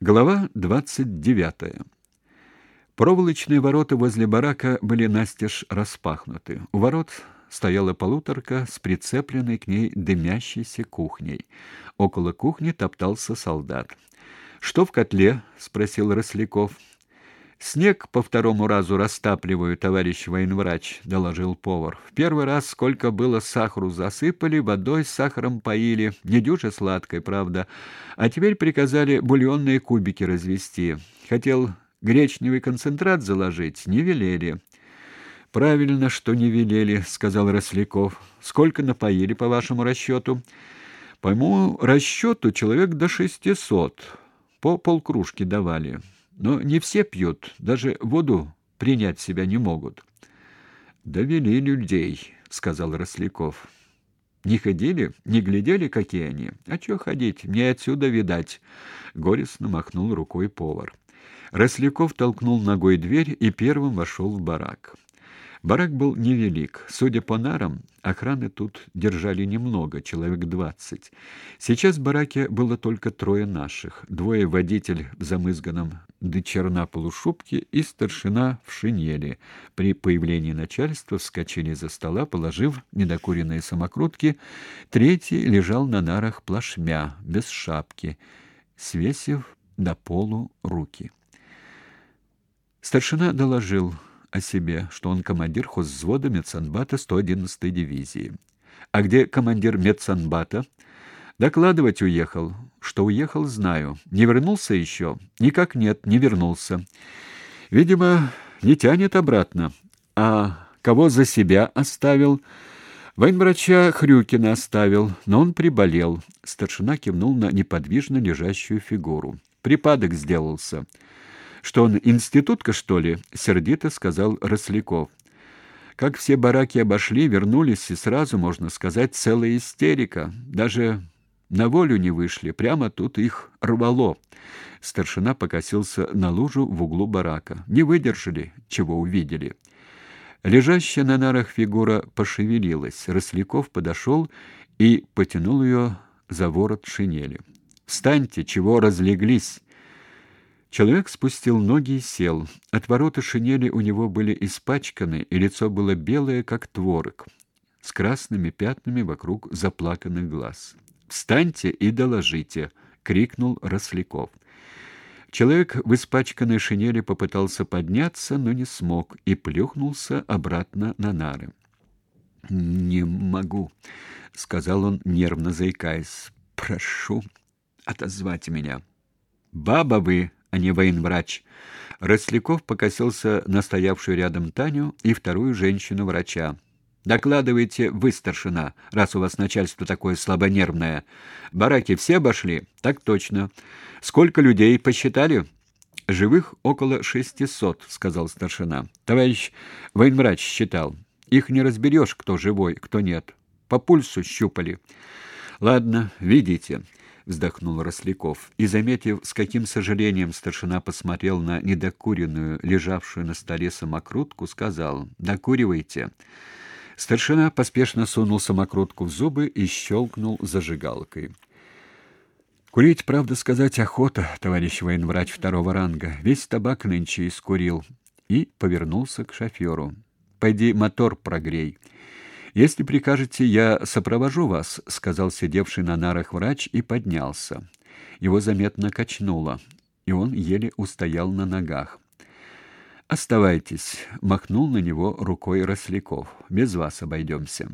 Глава двадцать девятая. Проволочные ворота возле барака были настежь распахнуты. У ворот стояла полуторка с прицепленной к ней дымящейся кухней. Около кухни топтался солдат. «Что в котле?» — спросил Росляков. Снег по второму разу растапливаю, товарищ военврач, доложил повар. В первый раз сколько было сахару засыпали, водой с сахаром поили, не дюже сладкой, правда. А теперь приказали бульонные кубики развести. Хотел гречневый концентрат заложить, не велели. Правильно, что не велели, сказал Росляков. Сколько напоили по вашему расчету?» По моему расчету человек до шестисот. По полкружки давали. Но не все пьют, даже воду принять себя не могут. Довели людей, сказал Росляков. Не ходили, не глядели, какие они. А что ходить? Мне отсюда видать, горестно махнул рукой повар. Росляков толкнул ногой дверь и первым вошел в барак. Барак был невелик. Судя по нарам, охраны тут держали немного, человек двадцать. Сейчас в бараке было только трое наших. Двое водитель в замызганном до черна полушубке и старшина в шинели. При появлении начальства вскочили за стола, положив недокуренные самокрутки. Третий лежал на нарах плашмя, без шапки, свесив до полу руки. Старшина доложил — о себе, что он командир хозвзвода медсанбата 111-й дивизии. А где командир медсанбата? Докладывать уехал. Что уехал, знаю. Не вернулся еще? Никак нет, не вернулся. Видимо, не тянет обратно. А кого за себя оставил? Военврача Хрюкина оставил, но он приболел. Старшина кивнул на неподвижно лежащую фигуру. Припадок сделался. Что он институтка, что ли? сердито сказал Росляков. Как все бараки обошли, вернулись и сразу, можно сказать, целая истерика. Даже на волю не вышли, прямо тут их рвало. Старшина покосился на лужу в углу барака. Не выдержали, чего увидели. Лежащая на нарах фигура пошевелилась. Росляков подошел и потянул ее за ворот шинели. "Встаньте, чего разлеглись?" Человек спустил ноги и сел. От ворота шинели у него были испачканы, и лицо было белое, как творог, с красными пятнами вокруг заплаканных глаз. "Встаньте и доложите", крикнул Росляков. Человек в испачканной шинели попытался подняться, но не смог и плюхнулся обратно на нары. "Не могу", сказал он, нервно заикаясь. "Прошу отозвать меня". "Баба вы", а не военврач. Росляков покосился на стоявшую рядом Таню и вторую женщину-врача. Докладывайте вы, старшина, раз у вас начальство такое слабонервное. Бараки все обошли? Так точно. Сколько людей посчитали? Живых около шестисот, сказал старшина. Товарищ военврач считал. Их не разберешь, кто живой, кто нет. По пульсу щупали. Ладно, видите вздохнул Росляков и, заметив, с каким сожалением старшина посмотрел на недокуренную, лежавшую на столе самокрутку, сказал: "Докуривайте". Старшина поспешно сунул самокрутку в зубы и щелкнул зажигалкой. Курить, правда сказать, охота, товарищ военврач второго ранга. Весь табак нынче искурил и повернулся к шоферу. Пойди мотор прогрей. Если прикажете, я сопровожу вас, сказал сидевший на нарах врач и поднялся. Его заметно качнуло, и он еле устоял на ногах. Оставайтесь, махнул на него рукой Росляков. Без вас обойдемся».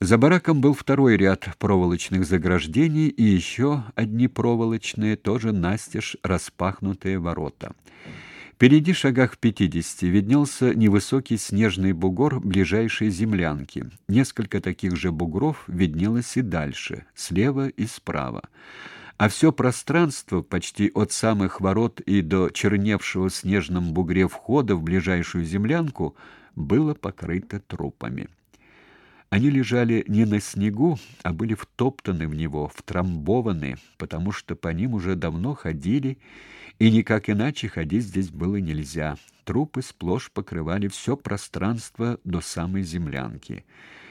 За бараком был второй ряд проволочных заграждений и еще одни проволочные, тоже настежь распахнутые ворота. Впереди шагах в пятидесяти виднелся невысокий снежный бугор ближайшей землянки. Несколько таких же бугров виднелось и дальше, слева и справа. А все пространство, почти от самых ворот и до черневшего в снежном бугре входа в ближайшую землянку, было покрыто трупами. Они лежали не на снегу, а были втоптаны в него, втрамбованы, потому что по ним уже давно ходили, и никак иначе ходить здесь было нельзя. Трупы сплошь покрывали все пространство до самой землянки.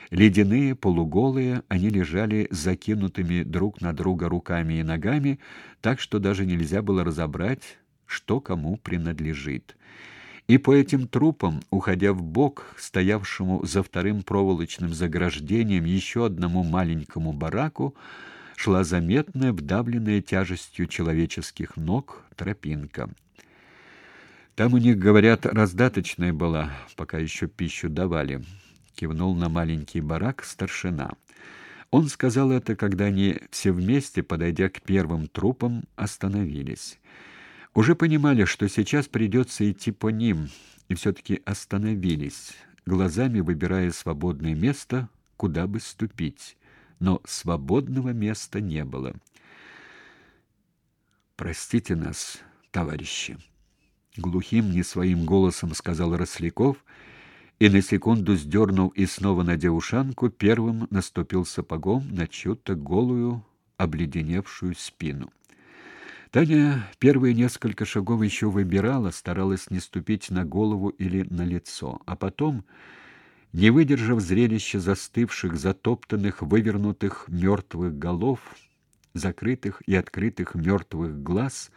Ледяные, полуголые, они лежали закинутыми друг на друга руками и ногами, так что даже нельзя было разобрать, что кому принадлежит. И по этим трупам, уходя в бок стоявшему за вторым проволочным заграждением еще одному маленькому бараку, шла заметная, вдавленная тяжестью человеческих ног тропинка. Там у них, говорят, раздаточная была, пока еще пищу давали. Кивнул на маленький барак старшина. Он сказал это, когда они все вместе, подойдя к первым трупам, остановились. Уже понимали, что сейчас придется идти по ним, и все-таки остановились, глазами выбирая свободное место, куда бы ступить. Но свободного места не было. «Простите нас, товарищи!» глухим не своим голосом сказал Росляков и на секунду сдернул и снова надев ушанку, первым наступил сапогом на чью-то голую, обледеневшую спину. Таня первые несколько шагов еще выбирала, старалась не ступить на голову или на лицо, а потом, не выдержав зрелища застывших, затоптанных, вывернутых мертвых голов, закрытых и открытых мертвых глаз,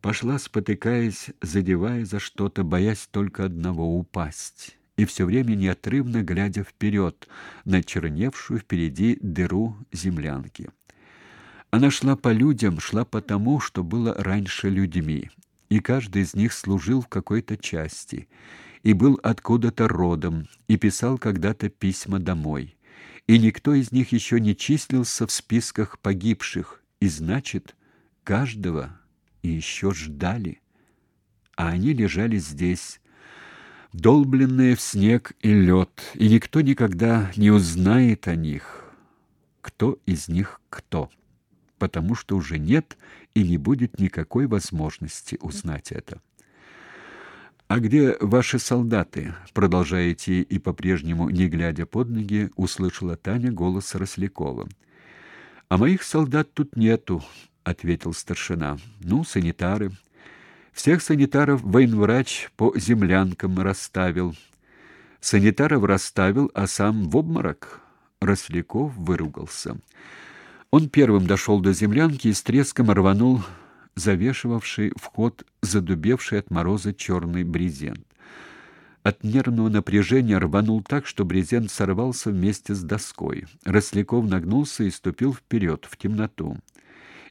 пошла, спотыкаясь, задевая за что-то, боясь только одного упасть, и все время неотрывно глядя вперед на черневшую впереди дыру землянки. Она шла по людям, шла по тому, что было раньше людьми, и каждый из них служил в какой-то части, и был откуда-то родом, и писал когда-то письма домой. И никто из них еще не числился в списках погибших, и значит, каждого и еще ждали. А они лежали здесь, долбленные в снег и лед, и никто никогда не узнает о них, кто из них кто, потому что уже нет и не будет никакой возможности узнать это. А где ваши солдаты? продолжаете и по-прежнему не глядя под ноги, услышала Таня голос Рослякова. А моих солдат тут нету, ответил старшина. Ну, санитары. Всех санитаров военврач по землянкам расставил. Санитаров расставил, а сам в обморок. Росляков выругался. Он первым дошел до землянки и с треском рванул завешивавший вход задубевший от мороза черный брезент. От нервного напряжения рванул так, что брезент сорвался вместе с доской. Росляков нагнулся и ступил вперед, в темноту.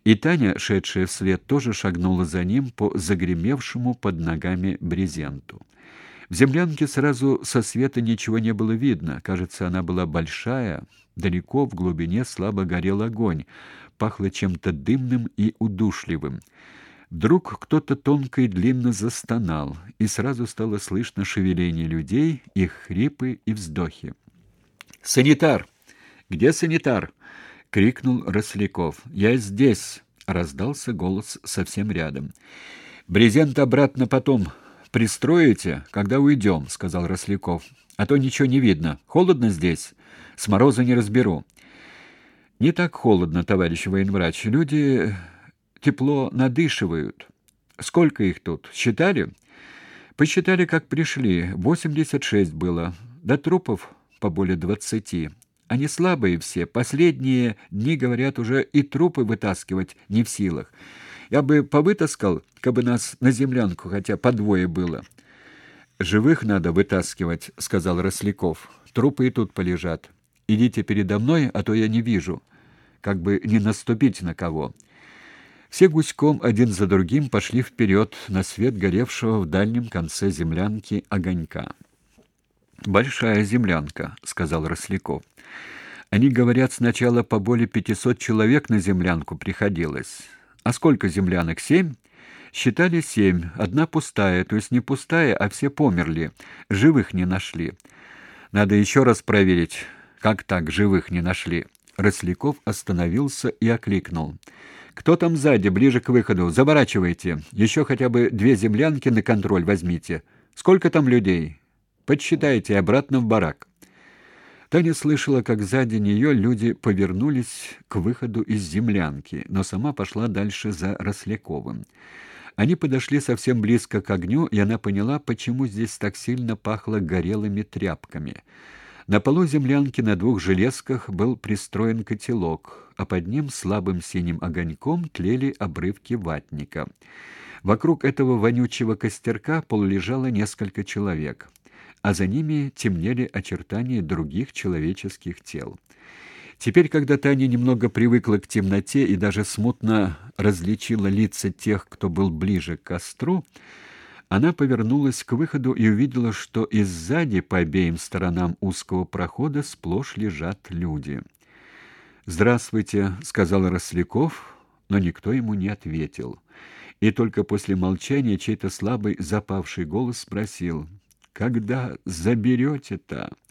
И Таня, шедшая вслед, тоже шагнула за ним по загремевшему под ногами брезенту. В землянке сразу со света ничего не было видно. Кажется, она была большая, далеко в глубине слабо горел огонь, пахло чем-то дымным и удушливым. Вдруг кто-то тонко и длинно застонал, и сразу стало слышно шевеление людей, их хрипы и вздохи. «Санитар! Где санитар?» крикнул Росляков. "Я здесь", раздался голос совсем рядом. "Брезент обратно потом пристроите, когда уйдем», — сказал Росляков. "А то ничего не видно. Холодно здесь. С мороза не разберу". "Не так холодно, товарищ военврач. Люди тепло надышивают. Сколько их тут? Считали?" Посчитали, как пришли. Восемьдесят шесть было. До трупов по более двадцати. Они слабые все, последние дни, говорят, уже и трупы вытаскивать не в силах. Я бы повытаскал, кабы нас на землянку хотя по двое было. Живых надо вытаскивать, сказал Росляков. Трупы и тут полежат. Идите передо мной, а то я не вижу, как бы не наступить на кого. Все гуськом один за другим пошли вперед на свет горевшего в дальнем конце землянки огонька. Большая землянка, сказал Росляков. Они говорят, сначала по более пятисот человек на землянку приходилось. А сколько землянок? Семь? Считали семь. Одна пустая, то есть не пустая, а все померли. Живых не нашли. Надо еще раз проверить, как так живых не нашли. Росляков остановился и окликнул: "Кто там сзади, ближе к выходу? Заворачивайте. Еще хотя бы две землянки на контроль возьмите. Сколько там людей? Подсчитайте обратно в барак". Таня слышала, как сзади нее люди повернулись к выходу из землянки, но сама пошла дальше за Росляковым. Они подошли совсем близко к огню, и она поняла, почему здесь так сильно пахло горелыми тряпками. На полу землянки на двух железках был пристроен котелок, а под ним слабым синим огоньком тлели обрывки ватника. Вокруг этого вонючего костерка полулежало несколько человек, а за ними темнели очертания других человеческих тел. Теперь, когда Таня немного привыкла к темноте и даже смутно различила лица тех, кто был ближе к костру, она повернулась к выходу и увидела, что и сзади по обеим сторонам узкого прохода сплошь лежат люди. "Здравствуйте", сказал Росляков, но никто ему не ответил. И только после молчания чей-то слабый запавший голос спросил: "Когда заберете-то?"